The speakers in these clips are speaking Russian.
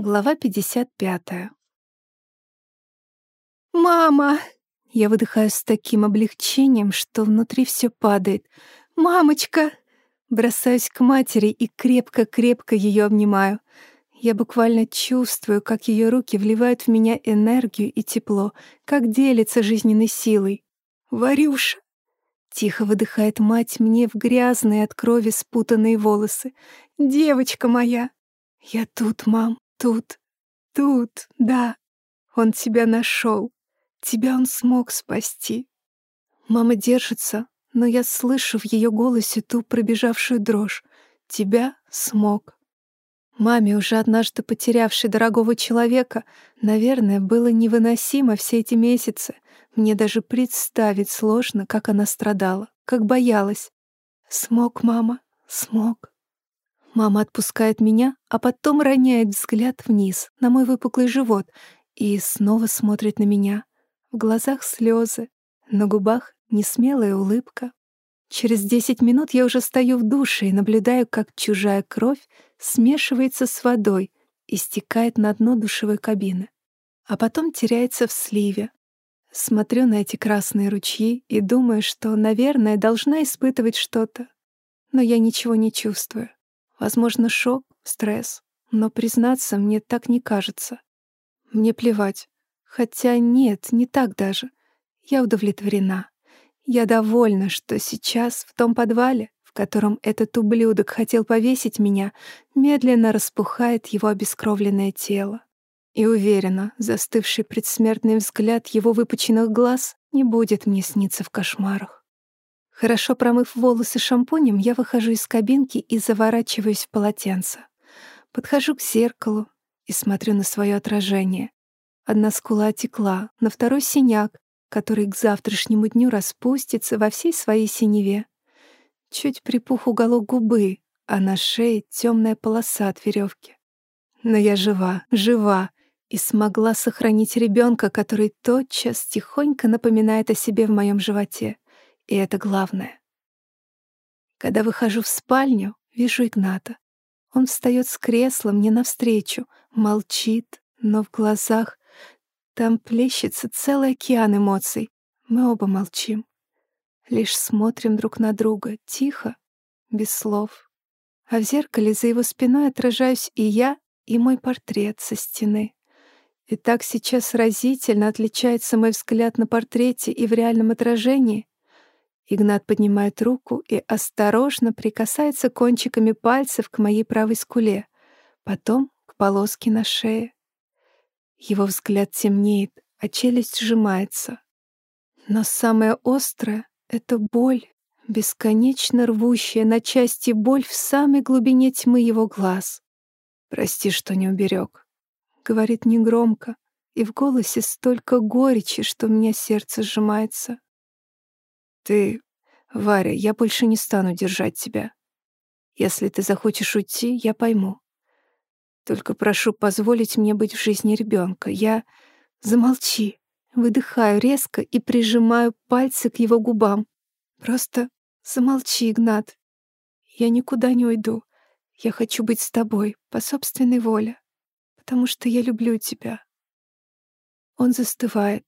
Глава 55. «Мама!» Я выдыхаю с таким облегчением, что внутри все падает. «Мамочка!» Бросаюсь к матери и крепко-крепко ее обнимаю. Я буквально чувствую, как ее руки вливают в меня энергию и тепло, как делится жизненной силой. «Варюша!» Тихо выдыхает мать мне в грязные от крови спутанные волосы. «Девочка моя!» «Я тут, мам!» Тут, тут, да, он тебя нашел. Тебя он смог спасти. Мама держится, но я слышу в ее голосе ту пробежавшую дрожь. Тебя смог. Маме, уже однажды потерявшей дорогого человека, наверное, было невыносимо все эти месяцы. Мне даже представить сложно, как она страдала, как боялась. Смог, мама, смог. Мама отпускает меня, а потом роняет взгляд вниз, на мой выпуклый живот, и снова смотрит на меня. В глазах слезы, на губах несмелая улыбка. Через десять минут я уже стою в душе и наблюдаю, как чужая кровь смешивается с водой и стекает на дно душевой кабины, а потом теряется в сливе. Смотрю на эти красные ручьи и думаю, что, наверное, должна испытывать что-то, но я ничего не чувствую. Возможно, шок, стресс, но признаться мне так не кажется. Мне плевать. Хотя нет, не так даже. Я удовлетворена. Я довольна, что сейчас в том подвале, в котором этот ублюдок хотел повесить меня, медленно распухает его обескровленное тело. И уверена, застывший предсмертный взгляд его выпученных глаз не будет мне сниться в кошмарах. Хорошо промыв волосы шампунем, я выхожу из кабинки и заворачиваюсь в полотенце. Подхожу к зеркалу и смотрю на свое отражение. Одна скула отекла, на второй синяк, который к завтрашнему дню распустится во всей своей синеве. Чуть припух уголок губы, а на шее темная полоса от веревки. Но я жива, жива, и смогла сохранить ребенка, который тотчас тихонько напоминает о себе в моем животе — и это главное. Когда выхожу в спальню, вижу Игната. Он встает с кресла мне навстречу, молчит, но в глазах там плещется целый океан эмоций. Мы оба молчим. Лишь смотрим друг на друга, тихо, без слов. А в зеркале за его спиной отражаюсь и я, и мой портрет со стены. И так сейчас разительно отличается мой взгляд на портрете и в реальном отражении, Игнат поднимает руку и осторожно прикасается кончиками пальцев к моей правой скуле, потом к полоске на шее. Его взгляд темнеет, а челюсть сжимается. Но самое острое — это боль, бесконечно рвущая на части боль в самой глубине тьмы его глаз. «Прости, что не уберег», — говорит негромко, и в голосе столько горечи, что у меня сердце сжимается. Ты... Варя, я больше не стану держать тебя. Если ты захочешь уйти, я пойму. Только прошу позволить мне быть в жизни ребенка. Я... Замолчи. Выдыхаю резко и прижимаю пальцы к его губам. Просто замолчи, Игнат. Я никуда не уйду. Я хочу быть с тобой по собственной воле, потому что я люблю тебя. Он застывает,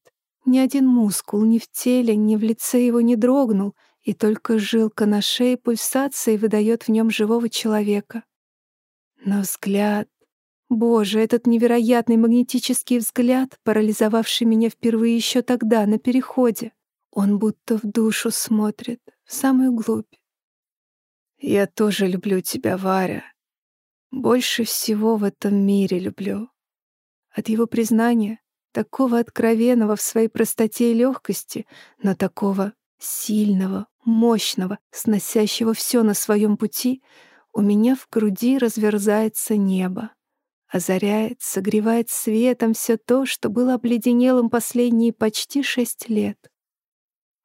ни один мускул ни в теле, ни в лице его не дрогнул, и только жилка на шее пульсацией выдает в нем живого человека. Но взгляд... Боже, этот невероятный магнетический взгляд, парализовавший меня впервые еще тогда, на переходе. Он будто в душу смотрит, в самую глубь. «Я тоже люблю тебя, Варя. Больше всего в этом мире люблю». От его признания такого откровенного в своей простоте и легкости, но такого сильного, мощного, сносящего все на своем пути, у меня в груди разверзается небо. Озаряет, согревает светом все то, что было обледенелым последние почти шесть лет.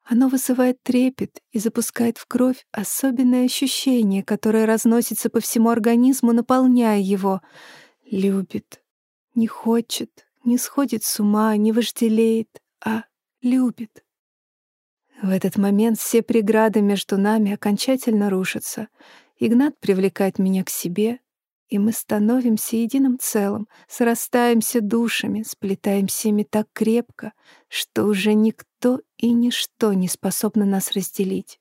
Оно вызывает трепет и запускает в кровь особенное ощущение, которое разносится по всему организму, наполняя его. Любит, не хочет, не сходит с ума, не вожделеет, а любит. В этот момент все преграды между нами окончательно рушатся. Игнат привлекает меня к себе, и мы становимся единым целым, срастаемся душами, сплетаемся ими так крепко, что уже никто и ничто не способно нас разделить.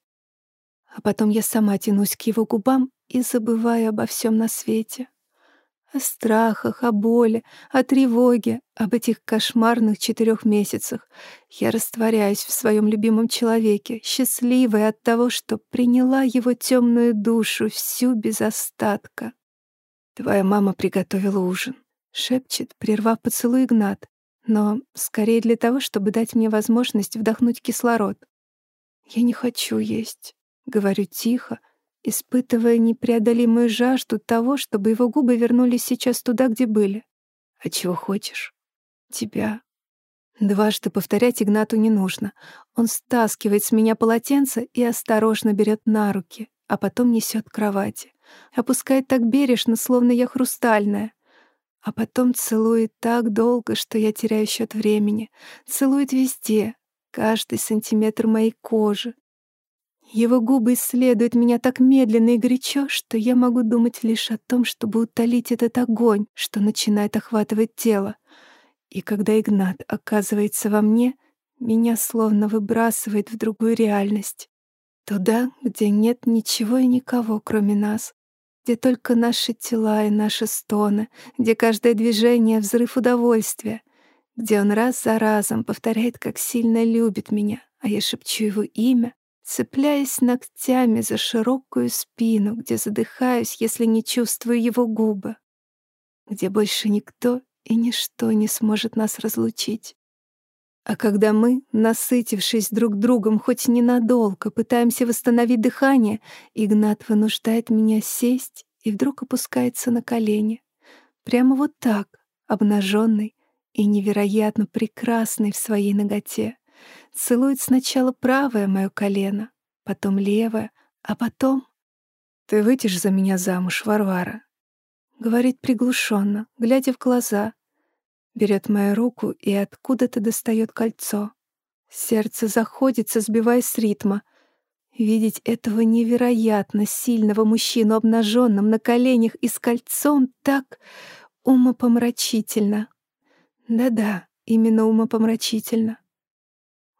А потом я сама тянусь к его губам и забываю обо всем на свете. О страхах, о боли, о тревоге, об этих кошмарных четырех месяцах. Я растворяюсь в своем любимом человеке, счастливая от того, что приняла его темную душу всю без остатка. «Твоя мама приготовила ужин», — шепчет, прервав поцелуй Игнат, но скорее для того, чтобы дать мне возможность вдохнуть кислород. «Я не хочу есть», — говорю тихо, — испытывая непреодолимую жажду того, чтобы его губы вернулись сейчас туда, где были. «А чего хочешь?» «Тебя». Дважды повторять Игнату не нужно. Он стаскивает с меня полотенце и осторожно берет на руки, а потом несет к кровати. Опускает так бережно, словно я хрустальная. А потом целует так долго, что я теряю счет времени. Целует везде, каждый сантиметр моей кожи, его губы исследуют меня так медленно и горячо, что я могу думать лишь о том, чтобы утолить этот огонь, что начинает охватывать тело. И когда Игнат оказывается во мне, меня словно выбрасывает в другую реальность. Туда, где нет ничего и никого, кроме нас, где только наши тела и наши стоны, где каждое движение — взрыв удовольствия, где он раз за разом повторяет, как сильно любит меня, а я шепчу его имя, цепляясь ногтями за широкую спину, где задыхаюсь, если не чувствую его губы, где больше никто и ничто не сможет нас разлучить. А когда мы, насытившись друг другом хоть ненадолго, пытаемся восстановить дыхание, Игнат вынуждает меня сесть и вдруг опускается на колени. Прямо вот так, обнаженный и невероятно прекрасный в своей ноготе. Целует сначала правое мое колено, потом левое, а потом... «Ты выйдешь за меня замуж, Варвара?» Говорит приглушенно, глядя в глаза. Берет мою руку и откуда-то достает кольцо. Сердце заходится, сбиваясь с ритма. Видеть этого невероятно сильного мужчину обнаженным на коленях и с кольцом так умопомрачительно. Да-да, именно умопомрачительно.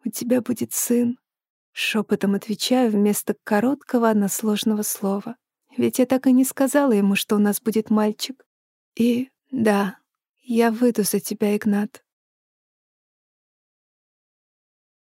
«У тебя будет сын», — шепотом отвечаю вместо короткого односложного слова. Ведь я так и не сказала ему, что у нас будет мальчик. И да, я выйду за тебя, Игнат.